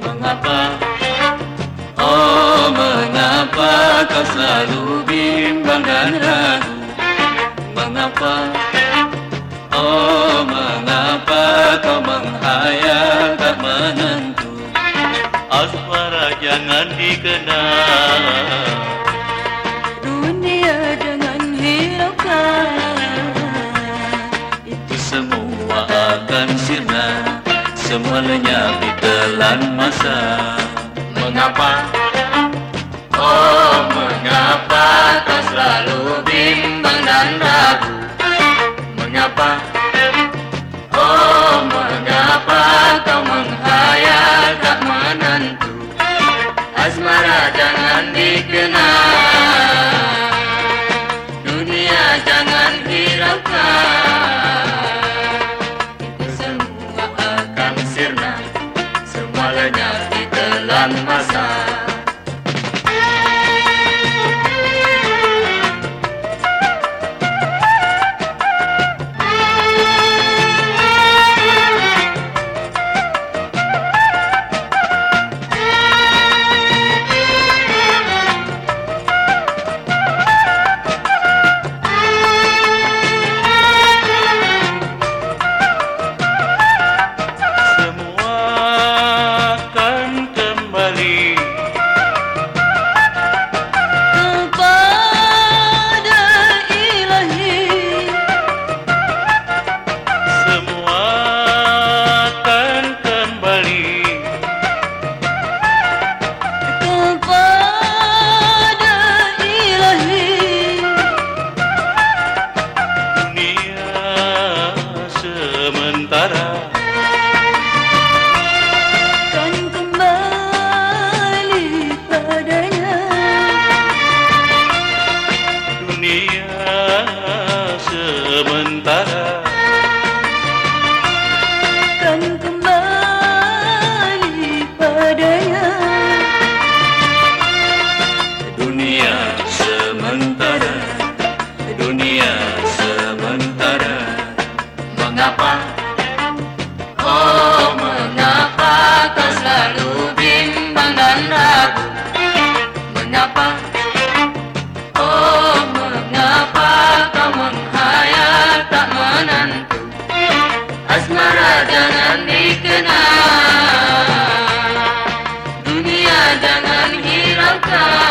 Mengapa? Oh mengapa kau selalu bimbang dan ragu? Mengapa? Oh mengapa kau menghayal tak menentu? Asmara jangan dikenal. di telan masa Mengapa? Oh, mengapa tak selalu bimbang dan ragu Maranhão. Bye.